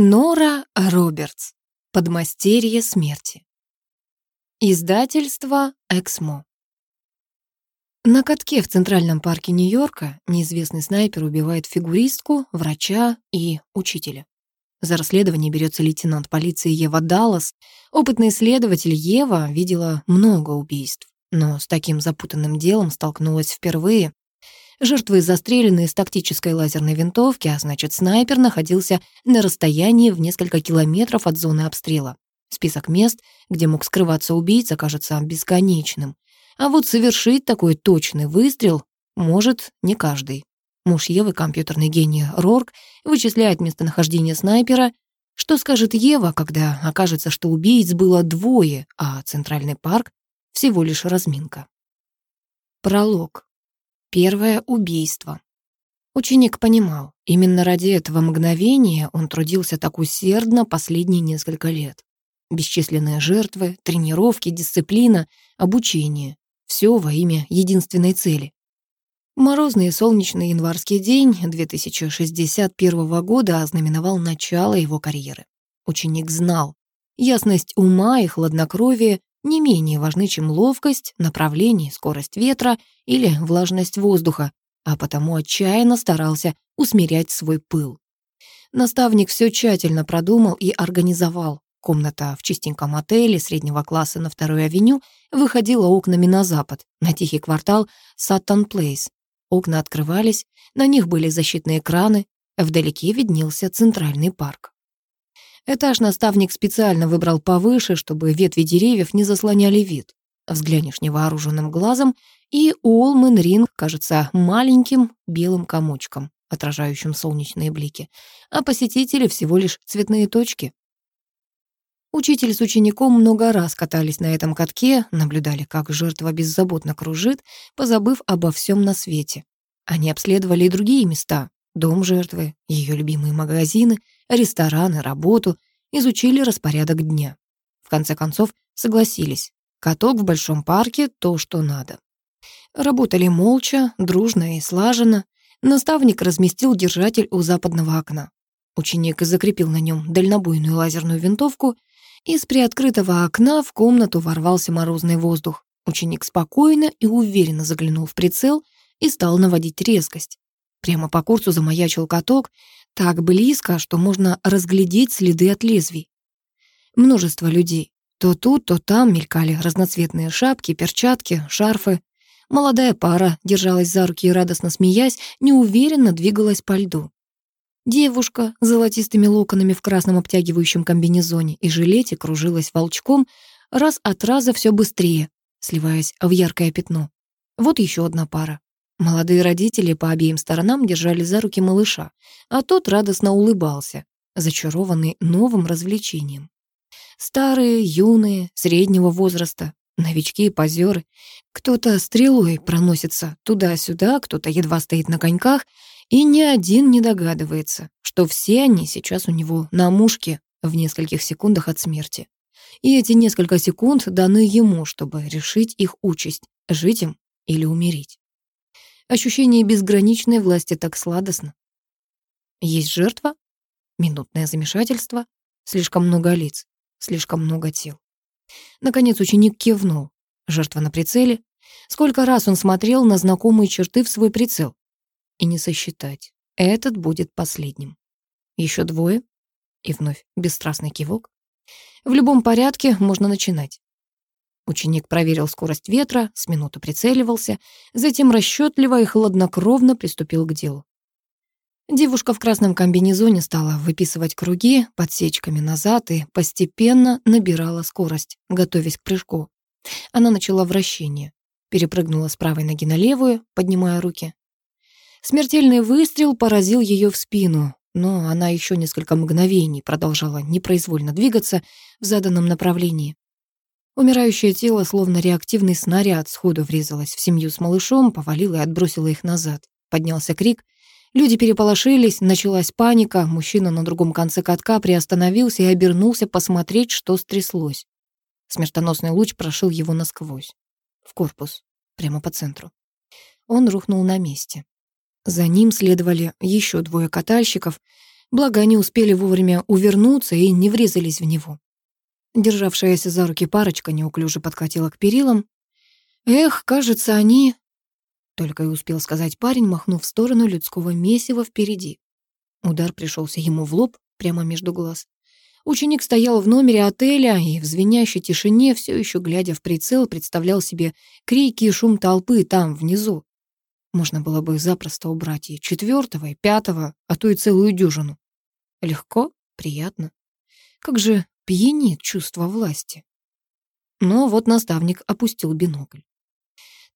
Нора Робертс. Подмастерье смерти. Издательство «Эксмо». На катке в Центральном парке Нью-Йорка неизвестный снайпер убивает фигуристку, врача и учителя. За расследование берется лейтенант полиции Ева Даллас. Опытный следователь Ева видела много убийств, но с таким запутанным делом столкнулась впервые. Жертвы застрелены из тактической лазерной винтовки, а значит, снайпер находился на расстоянии в несколько километров от зоны обстрела. Список мест, где мог скрываться убийца, кажется бесконечным. А вот совершить такой точный выстрел может не каждый. Муж Евы, компьютерный гений Рорк, вычисляет местонахождение снайпера. Что скажет Ева, когда окажется, что убийц было двое, а Центральный парк — всего лишь разминка? Пролог. Первое убийство. Ученик понимал, именно ради этого мгновения он трудился так усердно последние несколько лет. Бесчисленные жертвы, тренировки, дисциплина, обучение — все во имя единственной цели. Морозный и солнечный январский день 2061 года ознаменовал начало его карьеры. Ученик знал, ясность ума и хладнокровие не менее важны, чем ловкость, направление, скорость ветра или влажность воздуха, а потому отчаянно старался усмирять свой пыл. Наставник все тщательно продумал и организовал. Комната в чистеньком отеле среднего класса на второй авеню выходила окнами на запад, на тихий квартал Саттон Плейс. Окна открывались, на них были защитные экраны, вдалеке виднелся центральный парк. Этаж наставник специально выбрал повыше, чтобы ветви деревьев не заслоняли вид. Взглянешь невооруженным глазом, и Уолмен Ринг кажется маленьким белым комочком, отражающим солнечные блики, а посетители всего лишь цветные точки. Учитель с учеником много раз катались на этом катке, наблюдали, как жертва беззаботно кружит, позабыв обо всем на свете. Они обследовали и другие места, дом жертвы, ее любимые магазины, рестораны, работу, изучили распорядок дня. В конце концов, согласились. Каток в большом парке — то, что надо. Работали молча, дружно и слаженно. Наставник разместил держатель у западного окна. Ученик закрепил на нем дальнобойную лазерную винтовку. Из приоткрытого окна в комнату ворвался морозный воздух. Ученик спокойно и уверенно заглянул в прицел и стал наводить резкость. Прямо по курсу замаячил каток, так близко, что можно разглядеть следы от лезвий. Множество людей. То тут, то там мелькали разноцветные шапки, перчатки, шарфы. Молодая пара держалась за руки и, радостно смеясь, неуверенно двигалась по льду. Девушка с золотистыми локонами в красном обтягивающем комбинезоне и жилете кружилась волчком, раз от раза все быстрее, сливаясь в яркое пятно. Вот еще одна пара. Молодые родители по обеим сторонам держали за руки малыша, а тот радостно улыбался, зачарованный новым развлечением. Старые, юные, среднего возраста, новички и позеры. Кто-то стрелой проносится туда-сюда, кто-то едва стоит на коньках, и ни один не догадывается, что все они сейчас у него на мушке в нескольких секундах от смерти. И эти несколько секунд даны ему, чтобы решить их участь, жить им или умереть. Ощущение безграничной власти так сладостно. Есть жертва, минутное замешательство, слишком много лиц, слишком много тел. Наконец ученик кивнул. Жертва на прицеле. Сколько раз он смотрел на знакомые черты в свой прицел. И не сосчитать. Этот будет последним. Еще двое. И вновь бесстрастный кивок. В любом порядке можно начинать. Ученик проверил скорость ветра, с минуты прицеливался, затем расчетливо и хладнокровно приступил к делу. Девушка в красном комбинезоне стала выписывать круги подсечками назад и постепенно набирала скорость, готовясь к прыжку. Она начала вращение, перепрыгнула с правой ноги на левую, поднимая руки. Смертельный выстрел поразил ее в спину, но она еще несколько мгновений продолжала непроизвольно двигаться в заданном направлении. Умирающее тело, словно реактивный снаряд, сходу врезалось в семью с малышом, повалило и отбросило их назад. Поднялся крик. Люди переполошились, началась паника. Мужчина на другом конце катка приостановился и обернулся посмотреть, что стряслось. Смертоносный луч прошил его насквозь. В корпус, прямо по центру. Он рухнул на месте. За ним следовали еще двое катальщиков. Благо, они успели вовремя увернуться и не врезались в него. Державшаяся за руки парочка неуклюже подкатила к перилам. «Эх, кажется, они...» Только и успел сказать парень, махнув в сторону людского месива впереди. Удар пришелся ему в лоб, прямо между глаз. Ученик стоял в номере отеля и в звенящей тишине, все еще глядя в прицел, представлял себе крики и шум толпы там, внизу. Можно было бы запросто убрать и четвертого, и пятого, а то и целую дюжину. Легко, приятно. Как же пьянит чувство власти. Но вот наставник опустил бинокль.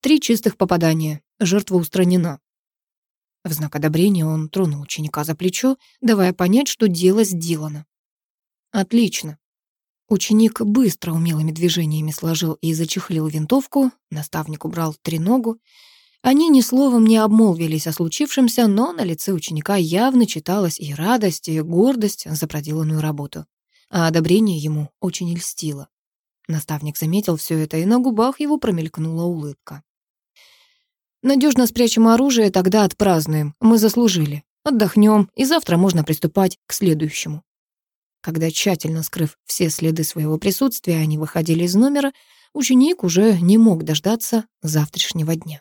Три чистых попадания. Жертва устранена. В знак одобрения он тронул ученика за плечо, давая понять, что дело сделано. Отлично. Ученик быстро умелыми движениями сложил и зачехлил винтовку, наставник убрал треногу. Они ни словом не обмолвились о случившемся, но на лице ученика явно читалась и радость, и гордость за проделанную работу. А одобрение ему очень льстило. Наставник заметил все это, и на губах его промелькнула улыбка. Надежно спрячем оружие, тогда отпразднуем. Мы заслужили. Отдохнем, и завтра можно приступать к следующему. Когда тщательно скрыв все следы своего присутствия, они выходили из номера, ученик уже не мог дождаться завтрашнего дня.